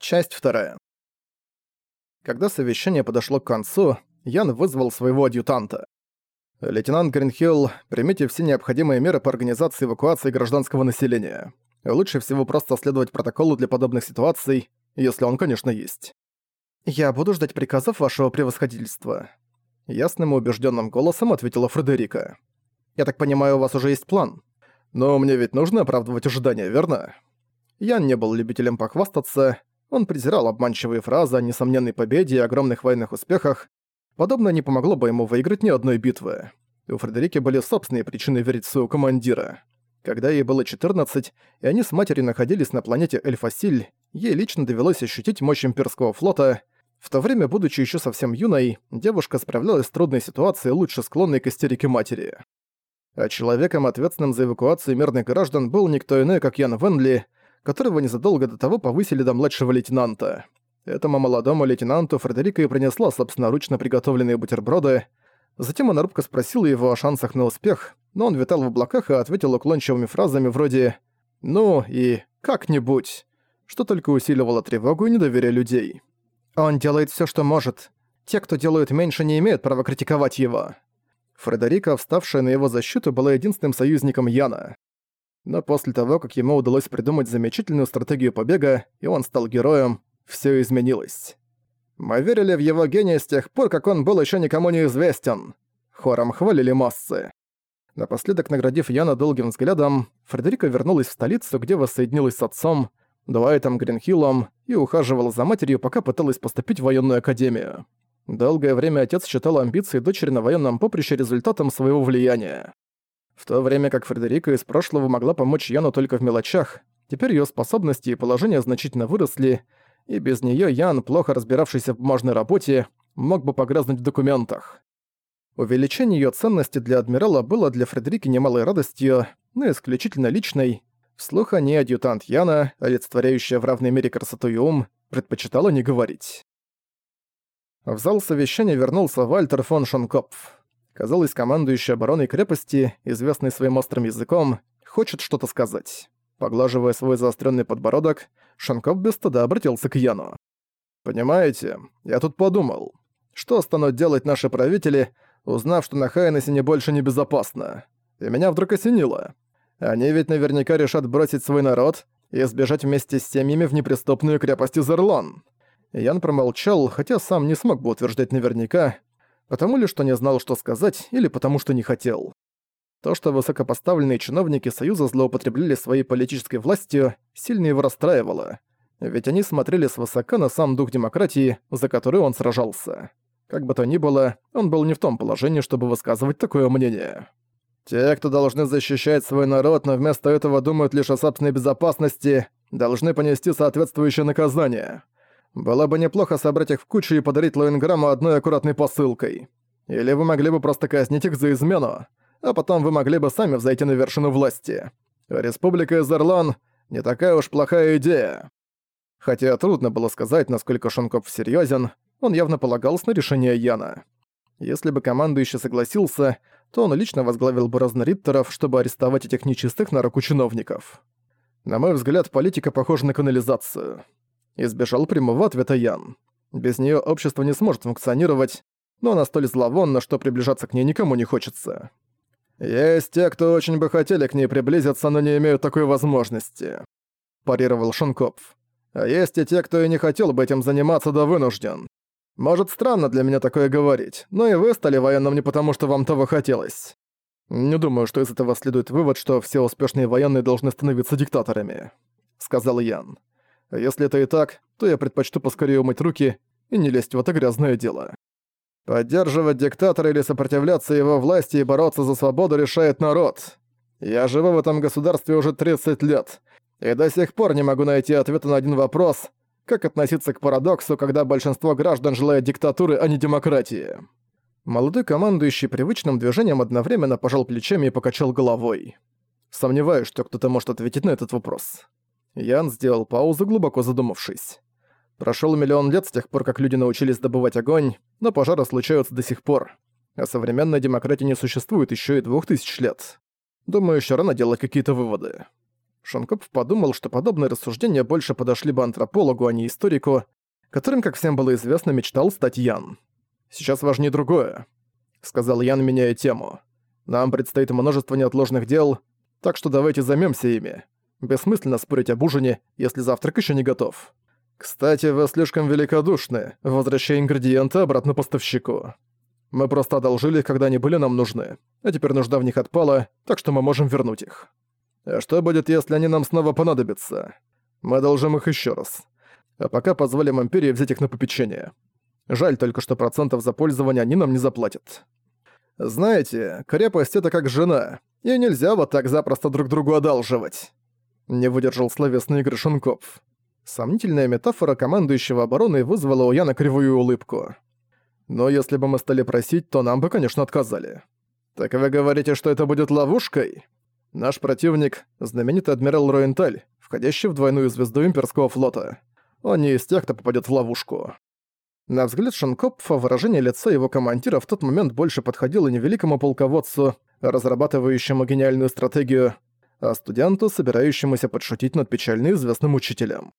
Часть вторая. Когда совещание подошло к концу, Ян вызвал своего адъютанта. «Лейтенант Гринхилл, примите все необходимые меры по организации эвакуации гражданского населения. Лучше всего просто следовать протоколу для подобных ситуаций, если он, конечно, есть». «Я буду ждать приказов вашего превосходительства», — ясным и убежденным голосом ответила Фредерика. «Я так понимаю, у вас уже есть план? Но мне ведь нужно оправдывать ожидания, верно?» Ян не был любителем похвастаться, он презирал обманчивые фразы о несомненной победе и огромных военных успехах. Подобное не помогло бы ему выиграть ни одной битвы. У Фредерики были собственные причины верить в своего командира. Когда ей было 14, и они с матерью находились на планете Эльфасиль, ей лично довелось ощутить мощь имперского флота. В то время, будучи еще совсем юной, девушка справлялась с трудной ситуацией, лучше склонной к истерике матери. А человеком, ответственным за эвакуацию мирных граждан, был никто иной, как Ян Венли — которого незадолго до того повысили до младшего лейтенанта. Этому молодому лейтенанту Фредерика и принесла собственноручно приготовленные бутерброды. Затем она робко спросила его о шансах на успех, но он витал в облаках и ответил уклончивыми фразами вроде «ну» и «как-нибудь», что только усиливало тревогу и недоверие людей. «Он делает все, что может. Те, кто делают меньше, не имеют права критиковать его». Фредерика, вставшая на его защиту, была единственным союзником Яна. Но после того, как ему удалось придумать замечательную стратегию побега, и он стал героем, все изменилось. Мы верили в его гений с тех пор, как он был еще никому не известен. Хором хвалили массы. Напоследок, наградив Яна долгим взглядом, Фредерика вернулась в столицу, где воссоединилась с отцом, Дуайтом Гринхиллом, и ухаживала за матерью, пока пыталась поступить в военную академию. Долгое время отец считал амбиции дочери на военном поприще результатом своего влияния. В то время как Фредерика из прошлого могла помочь Яну только в мелочах, теперь ее способности и положение значительно выросли, и без нее Ян, плохо разбиравшийся в бумажной работе, мог бы погрязнуть в документах. Увеличение ее ценности для адмирала было для Фредерики немалой радостью, но исключительно личной. Вслух о ней адъютант Яна, олицетворяющая в равной мере красоту и ум, предпочитала не говорить. В зал совещания вернулся Вальтер фон Шонкопф. Казалось, командующий обороной крепости, известный своим острым языком, хочет что-то сказать. Поглаживая свой заостренный подбородок, Шанков без стыда обратился к Яну. «Понимаете, я тут подумал, что станут делать наши правители, узнав, что на Хайнессе больше не безопасно? И меня вдруг осенило. Они ведь наверняка решат бросить свой народ и сбежать вместе с семьями в неприступную крепость Изерлон». Ян промолчал, хотя сам не смог бы утверждать наверняка, Потому ли, что не знал, что сказать, или потому что не хотел. То, что высокопоставленные чиновники Союза злоупотребляли своей политической властью, сильно его расстраивало. Ведь они смотрели свысока на сам дух демократии, за который он сражался. Как бы то ни было, он был не в том положении, чтобы высказывать такое мнение. Те, кто должны защищать свой народ, но вместо этого думают лишь о собственной безопасности, должны понести соответствующее наказание. Было бы неплохо собрать их в кучу и подарить Лоинграмму одной аккуратной посылкой. Или вы могли бы просто казнить их за измену, а потом вы могли бы сами взойти на вершину власти. Республика Изерлан — не такая уж плохая идея. Хотя трудно было сказать, насколько Шонкоп серьезен, он явно полагался на решение Яна. Если бы командующий согласился, то он лично возглавил бы разнориттеров, чтобы арестовать этих нечистых на руку чиновников. На мой взгляд, политика похожа на канализацию. Избежал прямого ответа Ян. Без нее общество не сможет функционировать, но она столь зловонна, что приближаться к ней никому не хочется. «Есть те, кто очень бы хотели к ней приблизиться, но не имеют такой возможности», – парировал Шонкопф. «А есть и те, кто и не хотел бы этим заниматься, да вынужден. Может, странно для меня такое говорить, но и вы стали военным не потому, что вам того хотелось. Не думаю, что из этого следует вывод, что все успешные военные должны становиться диктаторами», – сказал Ян. Если это и так, то я предпочту поскорее умыть руки и не лезть в это грязное дело. Поддерживать диктатора или сопротивляться его власти и бороться за свободу решает народ. Я живу в этом государстве уже 30 лет, и до сих пор не могу найти ответа на один вопрос, как относиться к парадоксу, когда большинство граждан желает диктатуры, а не демократии. Молодой командующий привычным движением одновременно пожал плечами и покачал головой. Сомневаюсь, что кто-то может ответить на этот вопрос. Ян сделал паузу, глубоко задумавшись. Прошёл миллион лет с тех пор, как люди научились добывать огонь, но пожары случаются до сих пор. А современная демократия не существует ещё и двух тысяч лет. Думаю, ещё рано делать какие-то выводы. Шанкоп подумал, что подобные рассуждения больше подошли бы антропологу, а не историку, которым, как всем было известно, мечтал стать Ян. «Сейчас важнее другое», — сказал Ян, меняя тему. «Нам предстоит множество неотложных дел, так что давайте займемся ими. Бессмысленно спорить об ужине, если завтрак еще не готов. Кстати, вы слишком великодушны, возвращая ингредиенты обратно поставщику. Мы просто одолжили их, когда они были нам нужны, а теперь нужда в них отпала, так что мы можем вернуть их. А что будет, если они нам снова понадобятся? Мы должим их еще раз. А пока позволим Империи взять их на попечение. Жаль только, что процентов за пользование они нам не заплатят. Знаете, крепость — это как жена, и нельзя вот так запросто друг другу одалживать. Не выдержал словесный игры Шунков. Сомнительная метафора командующего обороны вызвала у Яна кривую улыбку. Но если бы мы стали просить, то нам бы, конечно, отказали. Так вы говорите, что это будет ловушкой? Наш противник — знаменитый адмирал Роенталь, входящий в двойную звезду имперского флота. Он не из тех, кто попадет в ловушку. На взгляд Шанкопфа выражение лица его командира в тот момент больше подходило не великому полководцу, разрабатывающему гениальную стратегию, а студенту, собирающемуся подшутить над печально известным учителем.